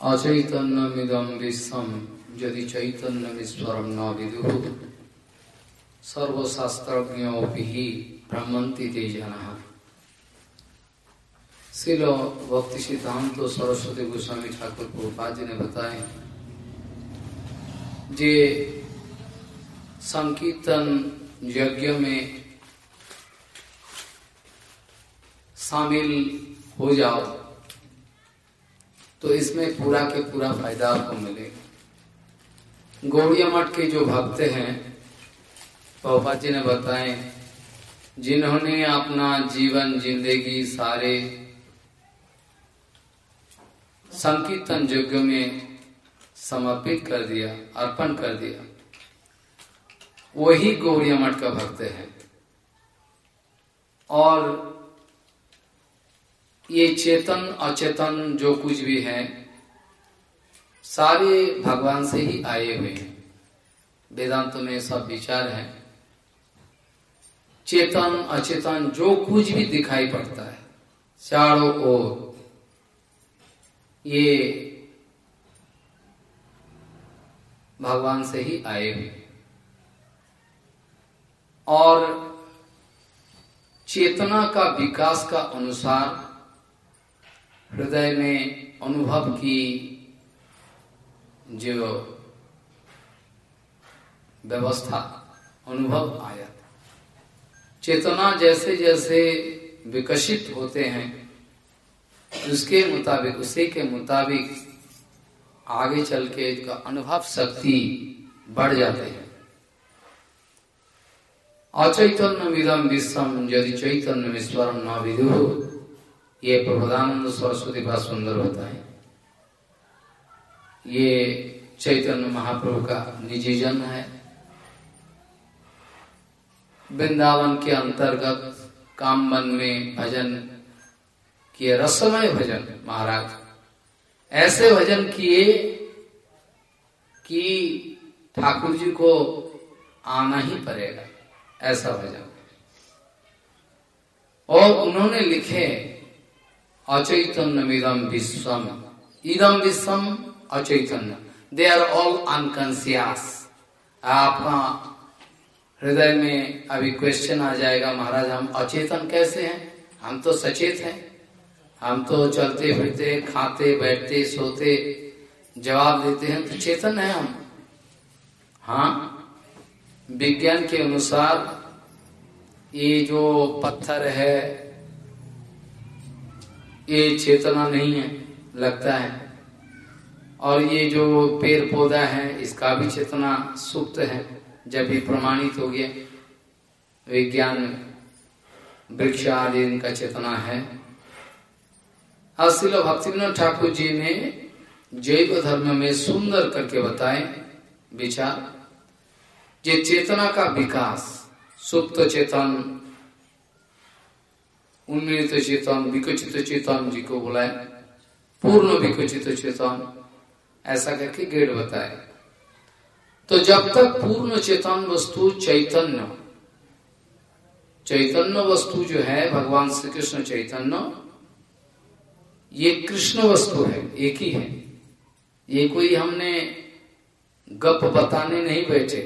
अचैतन्यमिदं विश्वं यदि चैतन्यमीश्वरं न शिल भक्ति सिद्धांत तो सरस्वती गोस्वामी ठाकुर प्रभुपाद ने बताए, जे संकीर्तन यज्ञ में शामिल हो जाओ तो इसमें पूरा के पूरा फ़ायदा आपको मिलेगा गौड़िया मठ के जो भक्त हैं पौपा जी ने बताए, जिन्होंने अपना जीवन, ज़िंदगी सारे संकीर्तन यज्ञ में समर्पित कर दिया, अर्पण कर दिया। वही गौरिया मठ का भक्त है। और ये चेतन, अचेतन जो कुछ भी है, सारे भगवान से ही आए हुए हैं। वेदांत में सब विचार है। चेतन, अचेतन जो कुछ भी दिखाई पड़ता है, चारों ओर, ये भगवान से ही आए हुए और चेतना का विकास का अनुसार हृदय में अनुभव की जो व्यवस्था, अनुभव आया चेतना जैसे जैसे विकसित होते हैं, उसके मुताबिक, उसी के मुताबिक आगे चल के इसका अनुभव शक्ति बढ़ जाते हैं। अचैतन्य विदम विश्वम यदि चैतन्य विश्वरम न विदु ये प्रबोधानंद सरस्वती बड़ा सुंदर होता है। ये चैतन्य महाप्रभु का निजी जन्म है। वृंदावन के अंतर्गत कामवन में भजन किए, रसमय भजन, महाराज। ऐसे भजन किए कि ठाकुर जी को आना ही पड़ेगा, ऐसा भजन। और उन्होंने लिखे इदम विश्वम। इदम विश्वम अचैतन्य। दे आर ऑल अनकॉन्सियस आपका हृदय में अभी क्वेश्चन आ जाएगा, महाराज, हम अचेतन कैसे हैं? हम तो सचेत हैं। हम तो चलते फिरते, खाते, बैठते, सोते, जवाब देते हैं तो चेतन है हम। हाँ? विज्ञान के अनुसार ये जो पत्थर है ये चेतना नहीं है, लगता है। और ये जो पेड़ पौधा है, इसका भी चेतना सुप्त है, जब ये प्रमाणित हो गया। विज्ञान में वृक्ष आदि इनका चेतना है। अशिल भक्ति ठाकुर जी ने जैव धर्म में सुंदर करके बताए विचार। ये चेतना का विकास, सुप्त चेतन उन्मिलित चेतन विकचित चेतन जी को बुलाए, पूर्ण विकचित चेतन ऐसा करके गेट बताए। तो जब तक पूर्ण चेतन वस्तु चैतन्य चैतन्य वस्तु जो है, भगवान श्री कृष्ण चैतन्य, ये कृष्ण वस्तु है, एक ही है। ये कोई हमने गप बताने नहीं बैठे।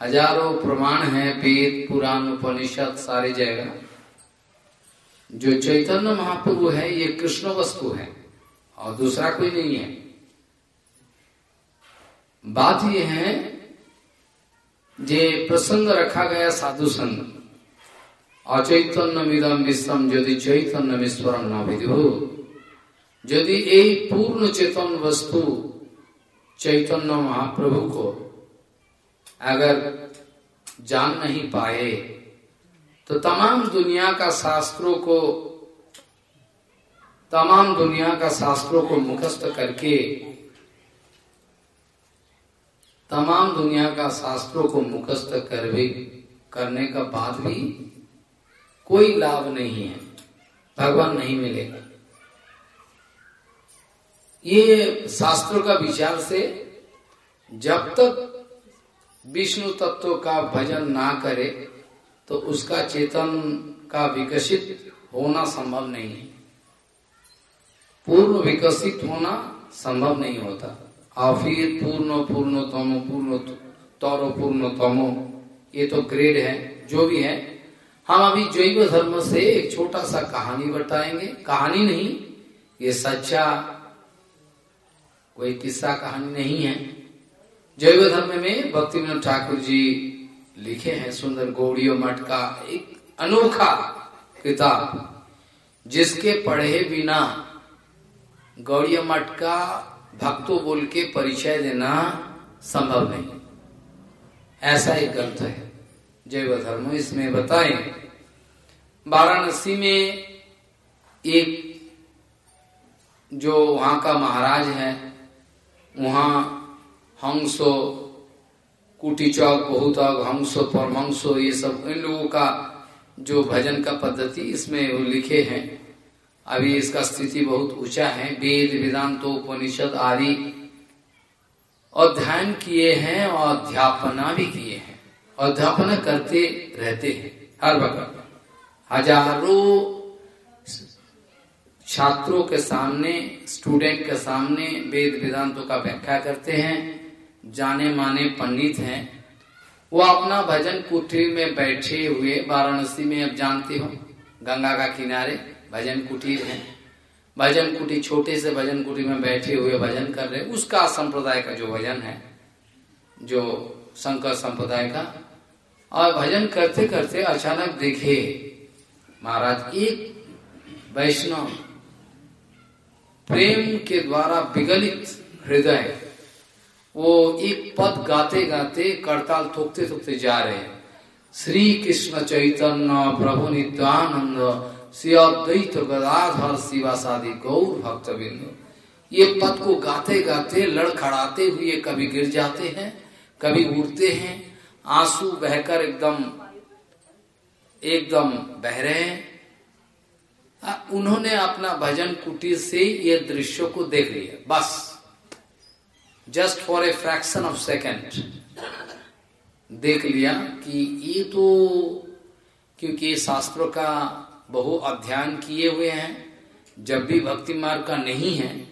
हज़ारों प्रमाण हैं, वेद, पुराण, उपनिषद, सारी जगह। जो चैतन्य महाप्रभु है, ये कृष्ण वस्तु है, और दूसरा कोई नहीं है। बात यह है, जे प्रसंग रखा गया साधु संग अचैतन्य मिदम विश्वम, यदि चैतन्य विश्वरम न विदु, यदि এই पूर्ण चेतन वस्तु चैतन्य महाप्रभु को अगर जान नहीं पाए तो तमाम दुनिया का शास्त्रों को, तमाम दुनिया का शास्त्रों को मुखस्त करके, तमाम दुनिया का शास्त्रों को मुखस्त कर भी, करने का बाद भी कोई लाभ नहीं है। भगवान नहीं मिलेगा। ये शास्त्रों का विचार से जब तक विष्णु तत्व का भजन ना करे तो उसका चेतन का विकसित होना संभव नहीं है। पूर्व विकसित होना संभव नहीं होता। और फिर पूर्ण पूर्ण तमो, पूर्ण तौर, पूर्ण तमो, ये तो ग्रेड है, जो भी है। हम अभी जैव धर्म से एक छोटा सा कहानी बताएँगे। कहानी नहीं, ये सच्चा कोई किस्सा कहानी नहीं है। जैव धर्म में भक्ति ठाकुर जी लिखे हैं सुंदर गौड़ियों मठ का एक अनोखा किताब, जिसके पढ़े बिना गौड़िया मठ का भक्तों बोल के परिचय देना संभव नहीं। ऐसा एक ग्रंथ है, जैव धर्म, इसमें बताए। वाराणसी में एक जो वहाँ का महाराज है, वहाँ हंसो कुटी चौक बहुत हंसो परमहंसो ये सब इन लोगों का जो भजन का पद्धति इसमें वो लिखे हैं। अभी इसका स्थिति बहुत ऊँचा है। वेद, वेदांतो, उपनिषद आदि अध्ययन किए हैं और अध्यापना भी किए हैं। अध्यापना करते रहते हैं। हर वक्त। हज़ारों छात्रों के सामने, स्टूडेंट के सामने वेद, वेदांतों का व्याख्या करते हैं। जाने माने पंडित हैं। वो अपना भजन कुटी में बैठे हुए, वाराणसी में, अब जानते हो, गंगा का किनारे भजन कुटीर है। भजन कुटी छोटे से भजन कुटी में बैठे हुए भजन कर रहे उसका संप्रदाय का जो भजन है, जो शंकर संप्रदाय का, और भजन करते करते अचानक देखे, महाराज, एक वैष्णव प्रेम के द्वारा विगलित हृदय वो एक पद गाते गाते करताल थोकते थोकते जा रहे हैं। श्री कृष्ण चैतन्य प्रभु नित्यानंद, श्री अद्वैत गदाधर शिवासादि गौर भक्त बिंदु ये पद को गाते गाते लड़खड़ाते हुए कभी गिर जाते हैं, कभी उड़ते हैं। आँसू बहकर एकदम एकदम बह रहे हैं। उन्होंने अपना भजन कुटीर से ये दृश्यों को देख लिया। बस। Just for a fraction of second देख लिया कि ये तो क्योंकि शास्त्रों का बहु अध्ययन किए हुए हैं, जब भी भक्ति मार्ग का नहीं है,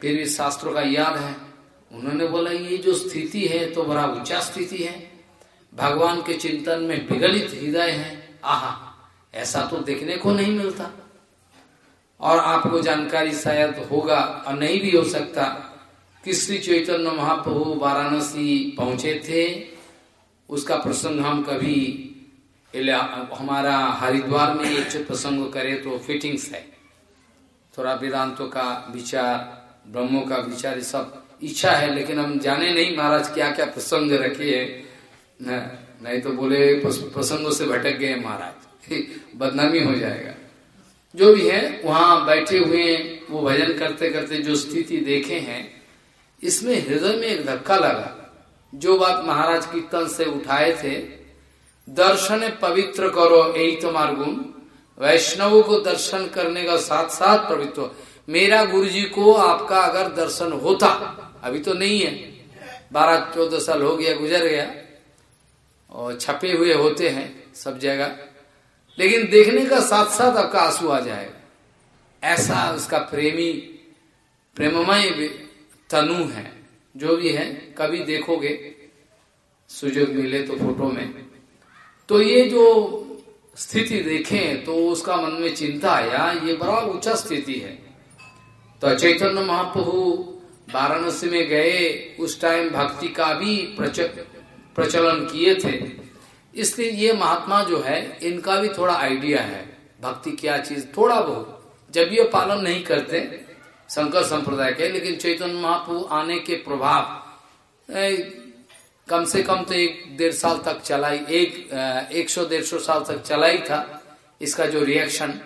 फिर भी शास्त्रों का याद है। उन्होंने बोला, ये जो स्थिति है तो बड़ा ऊँचा स्थिति है। भगवान के चिंतन में विगलित हृदय है। आहा, ऐसा तो देखने को नहीं मिलता। और आपको जानकारी शायद होगा, और नहीं भी हो सकता। कि श्री चैतन्य महाप्रभु वाराणसी पहुँचे थे, उसका प्रसंग हम कभी हमारा हरिद्वार में ये प्रसंग करे तो फिटिंग्स है। थोड़ा वेदांतों का विचार, ब्रह्मों का विचार सब इच्छा है, लेकिन हम जाने नहीं महाराज क्या क्या प्रसंग रखे है। नहीं तो बोले प्रसंगों से भटक गए महाराज। बदनामी हो जाएगा। जो भी है, वहाँ बैठे हुए वो भजन करते करते जो स्थिति देखे हैं इसमें हृदय में एक धक्का लगा। जो बात महाराज कीर्तन से उठाए थे, दर्शन पवित्र करो यही तुम्हार गुण। वैष्णव को दर्शन करने का साथ साथ पवित्र मेरा गुरु जी को आपका अगर दर्शन होता, अभी तो नहीं है। बारह चौदह साल हो गया, गुजर गया, और छपे हुए होते हैं सब जगह। लेकिन देखने का साथ साथ आपका आँसू आ जाएगा। ऐसा उसका प्रेमी, प्रेममय तनु है। जो भी है, कभी देखोगे, सुजोग मिले तो फ़ोटो में। तो ये जो स्थिति देखें तो उसका मन में चिंता आया ये बड़ा ऊँचा स्थिति है। तो चैतन्य महाप्रभु वाराणसी में गए, उस टाइम भक्ति का भी प्रचलन किए थे। इसलिए ये महात्मा जो है, इनका भी थोड़ा आइडिया है, भक्ति क्या चीज़, थोड़ा बहुत। जब ये पालन नहीं करते शंकर संप्रदाय के, लेकिन चैतन्य महाप्रभु आने के प्रभाव कम से कम तो एक डेढ़ साल तक चलाई, एक एक सौ, डेढ़ सौ साल तक चलाई था। इसका जो रिएक्शन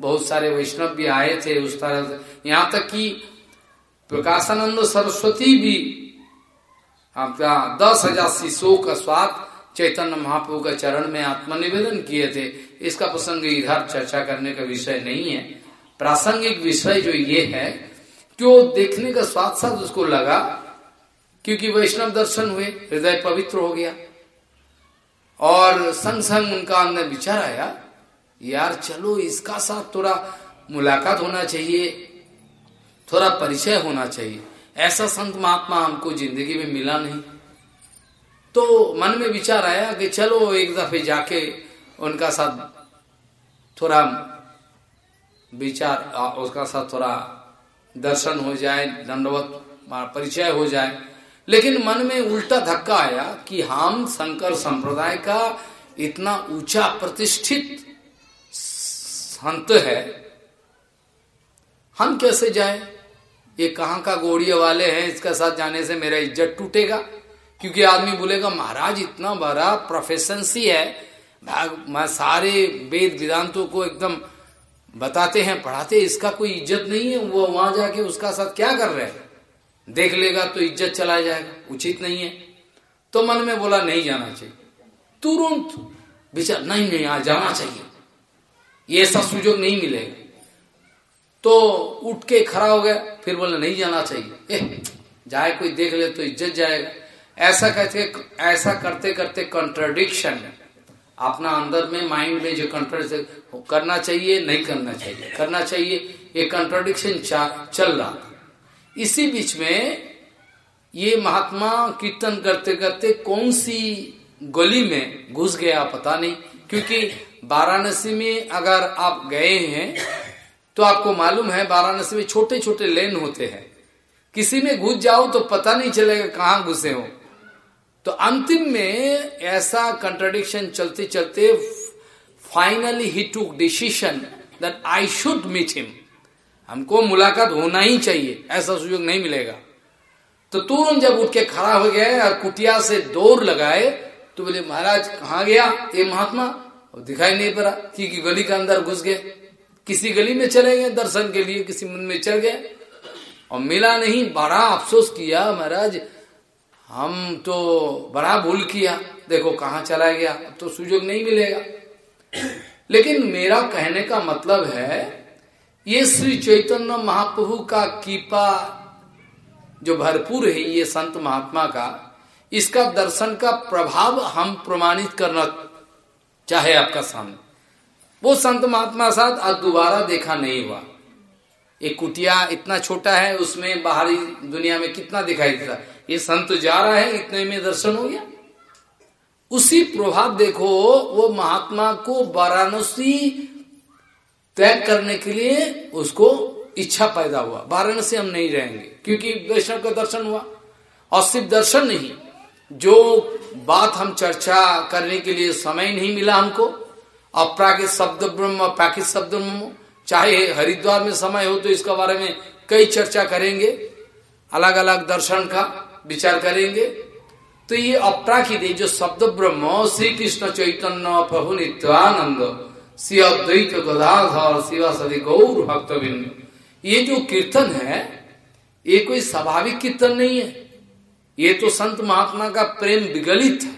बहुत सारे वैष्णव भी आए थे उस तरह से। यहाँ तक कि प्रकाशानंद सरस्वती भी आपका दस हज़ार शिशुओं का स्वाद चैतन्य महाप्रभु का चरण में आत्मनिवेदन किए थे। इसका प्रसंग इधर चर्चा करने का विषय नहीं है। प्रासंगिक विषय जो ये है, कि वो देखने का साथ साथ उसको लगा, क्योंकि वैष्णव दर्शन हुए, हृदय पवित्र हो गया। और संग संग उनका अंदर विचार आया, यार चलो इसका साथ थोड़ा मुलाकात होना चाहिए, थोड़ा परिचय होना चाहिए। ऐसा संत महात्मा हमको ज़िंदगी में मिला नहीं। तो मन में विचार आया कि चलो एक दफे जाके उनका साथ थोड़ा विचार उसका साथ थोड़ा दर्शन हो जाए, दंडवत परिचय हो जाए। लेकिन मन में उल्टा धक्का आया कि हम शंकर संप्रदाय का इतना ऊँचा प्रतिष्ठित संत है। हम कैसे जाए? ये कहाँ का गोड़िया वाले हैं, इसके साथ जाने से मेरा इज़्ज़त टूटेगा? क्योंकि आदमी बोलेगा, महाराज, इतना बड़ा प्रोफेशनसी है मैं सारे वेद वेदांतों को एकदम बताते हैं पढ़ाते इसका कोई इज़्ज़त नहीं है वो वहाँ जाके उसका साथ क्या कर रहे हैं? देख लेगा तो इज़्ज़त चला जाएगा उचित नहीं है। तो मन में बोला नहीं जाना चाहिए। तुरंत विचार नहीं नहीं आज जाना चाहिए। ये ऐसा सुजोग नहीं मिलेगा। तो उठ के खड़ा हो गया फिर बोले नहीं जाना चाहिए। ए, जाए कोई देख ले तो इज़्ज़त जाएगा। ऐसा कहते ऐसा करते करते कंट्रडिक्शन अपना अंदर में माइंड में जो कंट्रोडिक्शन करना चाहिए, नहीं करना चाहिए। करना चाहिए, ये कंट्रोडिक्शन चल रहा इसी बीच में ये महात्मा कीर्तन करते करते कौन सी गली में घुस गया पता नहीं, क्योंकि वाराणसी में अगर आप गए हैं तो आपको मालूम है वाराणसी में छोटे छोटे लेन होते हैं। किसी में घुस जाओ तो पता नहीं चलेगा कहाँ घुसे हो। तो अंतिम में ऐसा कंट्रडिक्शन चलते चलते finally he took decision that I should meet him हमको मुलाकात होना ही चाहिए, ऐसा सुयोग नहीं मिलेगा। तो तुरंत जब उठ के खड़ा हो गए और कुटिया से दौड़ लगाए तो बोले, महाराज, कहा गया ये महात्मा? और दिखाई नहीं पड़ा क्योंकि गली के अंदर घुस गए। किसी गली में चले गए, दर्शन के लिए किसी मन में चल गए। और मिला नहीं, बड़ा अफसोस किया, महाराज हम तो बड़ा भूल किया। देखो कहाँ चला गया, अब तो सुजोग नहीं मिलेगा। लेकिन मेरा कहने का मतलब है, ये श्री चैतन्य महाप्रभु का कीपा जो भरपूर है, ये संत महात्मा का, इसका दर्शन का प्रभाव हम प्रमाणित करना चाहे आपका सामने। वो संत महात्मा साथ आज दोबारा देखा नहीं हुआ। एक कुटिया इतना छोटा है, उसमें बाहरी दुनिया में कितना दिखाई देता? ये संत जा रहा है, इतने में दर्शन हो गया। उसी प्रभाव देखो, वो महात्मा को वाराणसी तय करने के लिए उसको इच्छा पैदा हुआ। वाराणसी हम नहीं रहेंगे क्योंकि वैष्णव का दर्शन हुआ। और सिर्फ़ दर्शन नहीं, जो बात हम चर्चा करने के लिए समय नहीं मिला हमको अप्राकृत शब्द ब्रह्म प्राकृत शब्द ब्रह्म चाहे हरिद्वार में समय हो तो इसका बारे में कई चर्चा करेंगे अलग अलग दर्शन का विचार करेंगे। तो ये अपराखित जो शब्द ब्रह्म श्री कृष्ण चैतन्य प्रभु नित्यानंद, श्री अद्वैत गदाधर शिवा सदी गौर भक्त ये जो कीर्तन है, ये कोई स्वाभाविक कीर्तन नहीं है। ये तो संत महात्मा का प्रेम विगलित है।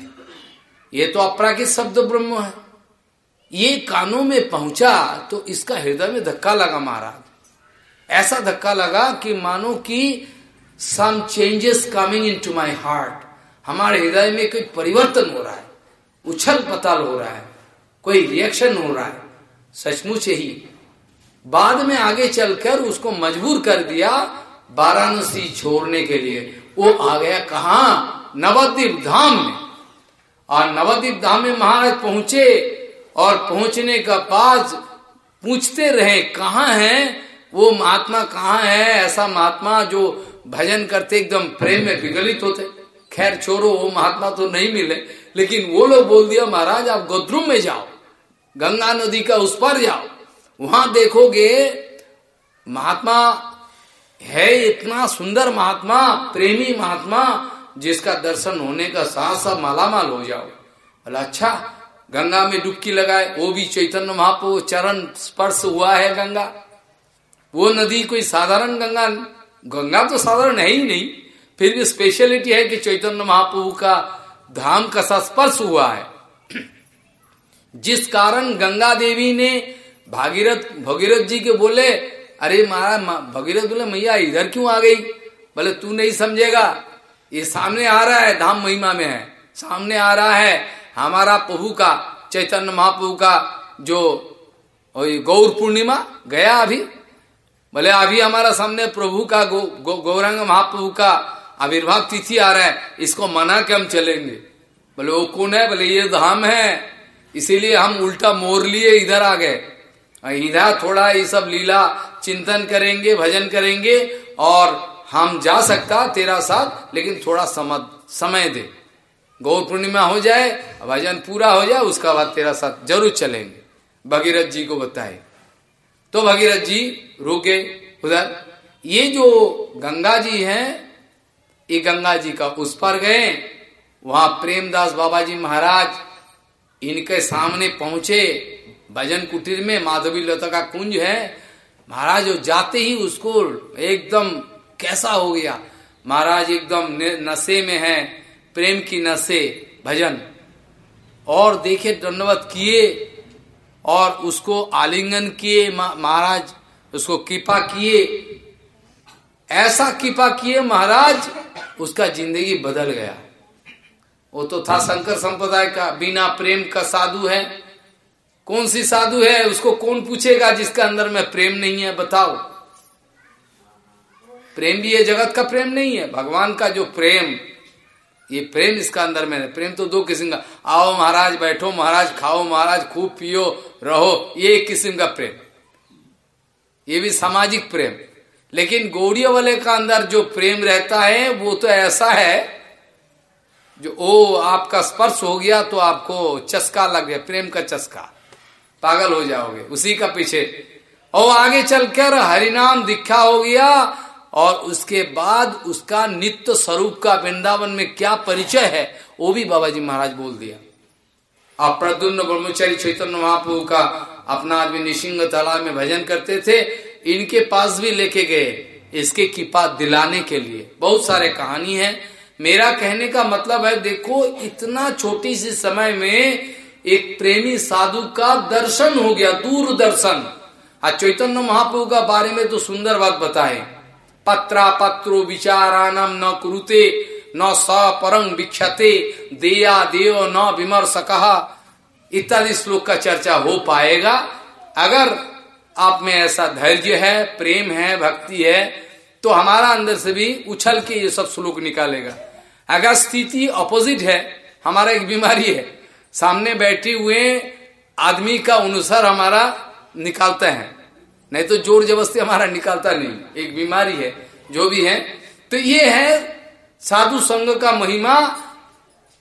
ये तो अपराकित शब्द ब्रह्म है। ये कानों में पहुँचा तो इसका हृदय में धक्का लगा महाराज। ऐसा धक्का लगा कि मानो कि some changes coming into my heart हमारे हृदय में कोई परिवर्तन हो रहा है, उछल पताल हो रहा है, कोई रिएक्शन हो रहा है। सचमुच ही, बाद में आगे चलकर उसको मजबूर कर दिया वाराणसी छोड़ने के लिए। वो आ गया कहा? नवद्वीप धाम में। और नवद्वीप धाम में महाराज पहुँचे और पहुँचने का पास पूछते रहे, कहा है? वो महात्मा कहाँ है? ऐसा महात्मा जो भजन करते एकदम प्रेम में विगलित होते। खैर छोड़ो, वो महात्मा तो नहीं मिले, लेकिन वो लोग बोल दिया, महाराज, आप गोद्रुम में जाओ, गंगा नदी का उस पर जाओ, वहाँ देखोगे महात्मा है इतना सुंदर महात्मा, प्रेमी महात्मा, जिसका दर्शन होने का साथ साथ मालामाल हो जाओ। बोला अच्छा गंगा में डुबकी लगाए, वो भी चैतन्य महाप्रभु चरण स्पर्श हुआ है गंगा। वो नदी कोई साधारण गंगा गंगा तो साधारण है ही नहीं। फिर भी स्पेशलिटी है कि चैतन्य महाप्रभु का धाम का स्पर्श हुआ है। जिस कारण गंगा देवी ने भागीरथ, भगीरथ जी के बोले, अरे मारा भगीरथ बोले, मैया, इधर क्यों आ गई? बोले, तू नहीं समझेगा। ये सामने आ रहा है, धाम महिमा में है। सामने आ रहा है हमारा प्रभु का चैतन्य महाप्रभु का जो गौर पूर्णिमा गया अभी। बोले अभी हमारा सामने प्रभु का गो, गो, गौरंग महाप्रभु का आविर्भाव तिथि आ रहा है इसको मना के हम चलेंगे। बोले वो कौन है बोले ये धाम है इसीलिए हम उल्टा मोर लिए इधर आ गए। इधर थोड़ा ये सब लीला चिंतन करेंगे भजन करेंगे और हम जा सकता तेरा साथ लेकिन थोड़ा समय दे। गौर पूर्णिमा हो जाए भजन पूरा हो जाए, उसका बाद तेरा साथ ज़रूर चलेंगे। भगीरथ जी को बताए। तो भगीरथ जी रुके उधर। ये जो गंगा जी हैं, ये गंगा जी का उस पर गए। वहाँ प्रेमदास बाबा जी महाराज इनके सामने पहुँचे। भजन कुटीर में माधवी लता का कुंज है। महाराज जाते ही उसको एकदम कैसा हो गया। महाराज एकदम नशे में है। प्रेम की नशे भजन। और देखे दंडवत किए और उसको आलिंगन किए महाराज, उसको कृपा किए। ऐसा कृपा किए महाराज, उसका ज़िंदगी बदल गया। वो तो था शंकर संप्रदाय का, बिना प्रेम का साधु है। कौन सी साधु है, उसको कौन पूछेगा जिसका अंदर में प्रेम नहीं है, बताओ। प्रेम भी ये जगत का प्रेम नहीं है, भगवान का जो प्रेम ये प्रेम इसका अंदर में प्रेम तो दो किस्म का, आओ महाराज, बैठो महाराज, खाओ महाराज, खूब पियो, रहो, ये एक किस्म का प्रेम। ये भी सामाजिक प्रेम। लेकिन गौड़िया वाले का अंदर जो प्रेम रहता है, वो तो ऐसा है, जो, ओ, आपका स्पर्श हो गया तो आपको चस्का लग गया, प्रेम का चस्का। पागल हो जाओगे, उसी का पीछे। और आगे चलकर हरिनाम दीक्षा हो गया और उसके बाद उसका नित्य स्वरूप का वृंदावन में क्या परिचय है, वो भी बाबा जी महाराज बोल दिया। आप प्रद्युम्न ब्रह्मचारी चैतन्य महाप्रभु का अपना आदमी निशिंग तालाब में भजन करते थे, इनके पास भी लेके गए, इसके कृपा दिलाने के लिए। बहुत सारे कहानी है। मेरा कहने का मतलब है, देखो, इतना छोटी सी समय में एक प्रेमी साधु का दर्शन हो गया दूर दर्शन आज चैतन्य महाप्रभु का बारे में तो सुंदर बात बताए। पत्रा पत्रो विचारानम न कुरुते, न स परंग विक्षते देया देव न विमर्श कहा इत्यादि श्लोक का चर्चा हो पाएगा। अगर आप में ऐसा धैर्य है, प्रेम है, भक्ति है तो हमारा अंदर से भी उछल के ये सब श्लोक निकालेगा। अगर स्थिति अपोजिट है, हमारा एक बीमारी है, सामने बैठे हुए आदमी का अनुसार हमारा निकालता है। नहीं तो ज़ोर जबरस्ती हमारा निकालता नहीं। एक बीमारी है, जो भी है। तो ये है साधु संघ का महिमा,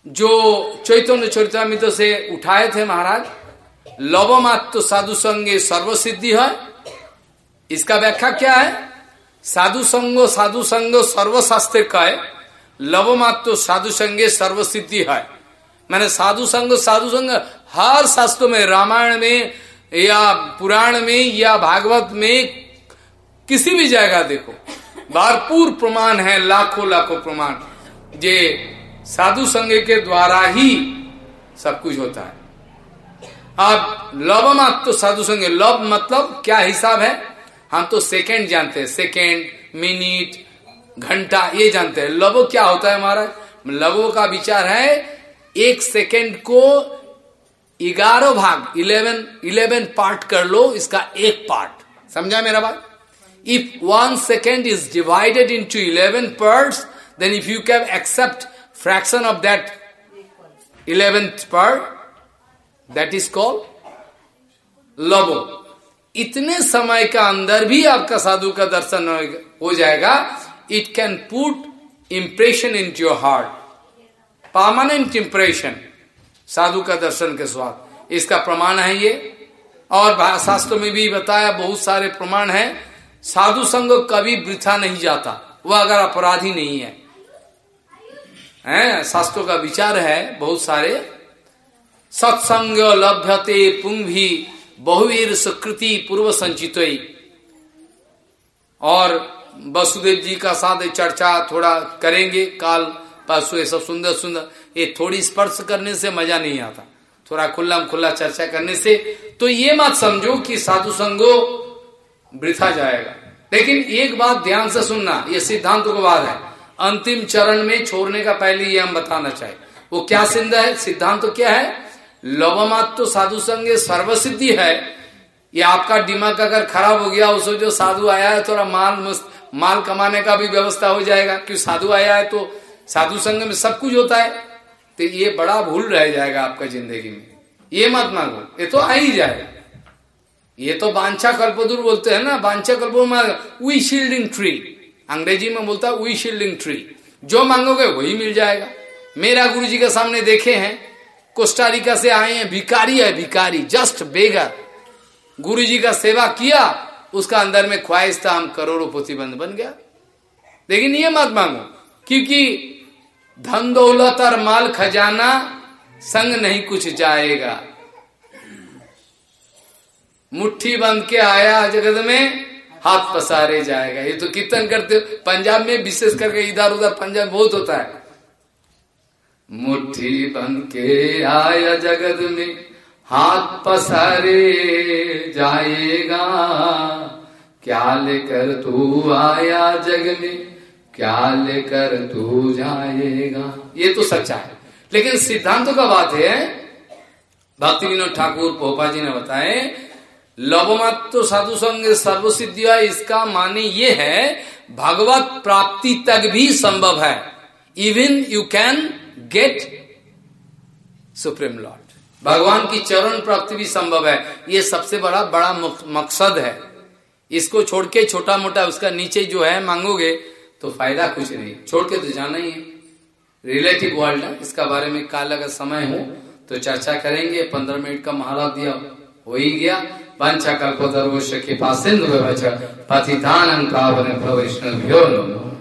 जो चैतन्य चरितमित से उठाए थे महाराज। लवमात्व साधु संगे सर्वसिद्धि है। इसका व्याख्या क्या है? साधु संगो साधु संग सर्वशास्त्र का है। लवमात्व साधु संगे सर्वसिद्धि है। मैंने साधु संग साधु संग हर शास्त्रों में, रामायण में या पुराण में, या भागवत में, किसी भी जगह देखो। भरपूर प्रमाण है, लाखों लाखों प्रमाण। जे साधु संघ के द्वारा ही सब कुछ होता है। अब लव मत तो साधु संघ लव मतलब क्या हिसाब है? हम तो सेकंड जानते हैं। सेकंड मिनट घंटा, ये जानते हैं। लवो क्या होता है हमारा? लवो का विचार है, एक सेकंड को ग्यारह भाग इलेवन इलेवन पार्ट कर लो, इसका एक पार्ट समझा मेरा बात if one second is divided in two eleven part then if you can accept fraction of that eleventh part that is call लवो। इतने समय का अंदर भी आपका साधु का दर्शन हो जाएगा। It can put impression in your heart permanent impression साधु का दर्शन के स्वाद। इसका प्रमाण है ये। और शास्त्र में भी बताया बहुत सारे प्रमाण है। साधु संग कभी वृथा नहीं जाता। वह अगर अपराधी नहीं है। हैं? शास्त्रों का विचार है बहुत सारे। सत्संग लभ्यते पुंभी बहुवीर सुकृति पूर्व संचित। और वसुदेव जी का साथ चर्चा थोड़ा करेंगे। काल परसों ये सब सुंदर सुंदर ये थोड़ी स्पर्श करने से मज़ा नहीं आता। थोड़ा खुला खुला चर्चा करने से। तो ये मत समझो कि साधु संगो वृथा जाएगा। लेकिन एक बात ध्यान से सुनना, ये सिद्धांत को बात है। अंतिम चरण में छोड़ने का पहले ये हम बताना चाहे। वो क्या सिंध है? सिद्धांत तो क्या है? लवमात तो साधु संग सर्वसिद्धि है। ये आपका दिमाग अगर खराब हो गया उसको जो साधु आया है, थोड़ा माल मस्त, माल कमाने का भी व्यवस्था हो जाएगा। क्यों साधु आया है तो साधु संघ में सब कुछ होता है। तो ये बड़ा भूल रह जाएगा आपका ज़िंदगी में। ये मत मांगो, ये तो आ ही जाएगा। ये तो बांछा कल्पदूर बोलते हैं ना, बांछा कल्पदूर वी शील्डिंग ट्री अंग्रेज़ी में बोलता है वी शील्डिंग ट्री जो मांगोगे वही मिल जाएगा। मेरा गुरु जी के सामने देखे हैं कोस्टारिका से आए हैं भिकारी है भिकारी जस्ट बेगर गुरु जी का सेवा किया, उसका अंदर में ख्वाहिश था, हम करोड़ों पोतीबंद बन गया। लेकिन ये मत मांगो, क्योंकि धन दौलत और माल खजाना संग नहीं कुछ जाएगा। मुट्ठी बंद के आया जगत में, हाथ पसारे जाएगा। ये तो कीर्तन करते, पंजाब में विशेष करके इधर उधर पंजाब बहुत होता है। मुट्ठी बंद के आया जगत में, हाथ पसारे जाएगा। क्या लेकर तू आया जग में? क्या लेकर तू जाएगा? ये तो सच्चा है। लेकिन सिद्धांतों का बात है, भक्ति विनोद ठाकुर, पोपा जी ने बताए, लवमत तो साधु संग सर्वसिद्धिया, इसका माने ये है, भगवत प्राप्ति तक भी संभव है। Even you can get supreme lord भगवान की चरण प्राप्ति भी संभव है। ये सबसे बड़ा बड़ा मकसद है। इसको छोड़ के छोटा मोटा उसका नीचे जो है, मांगोगे तो फ़ायदा कुछ नहीं। छोड़ के तो जाना ही है। रिलेटिव वर्ल्ड है, इसका बारे में काल अगर समय हो तो चर्चा करेंगे। पंद्रह मिनट का महारा दिया, हो ही गया। पंच के कृपा सिंधु पथिधान का वैष्णव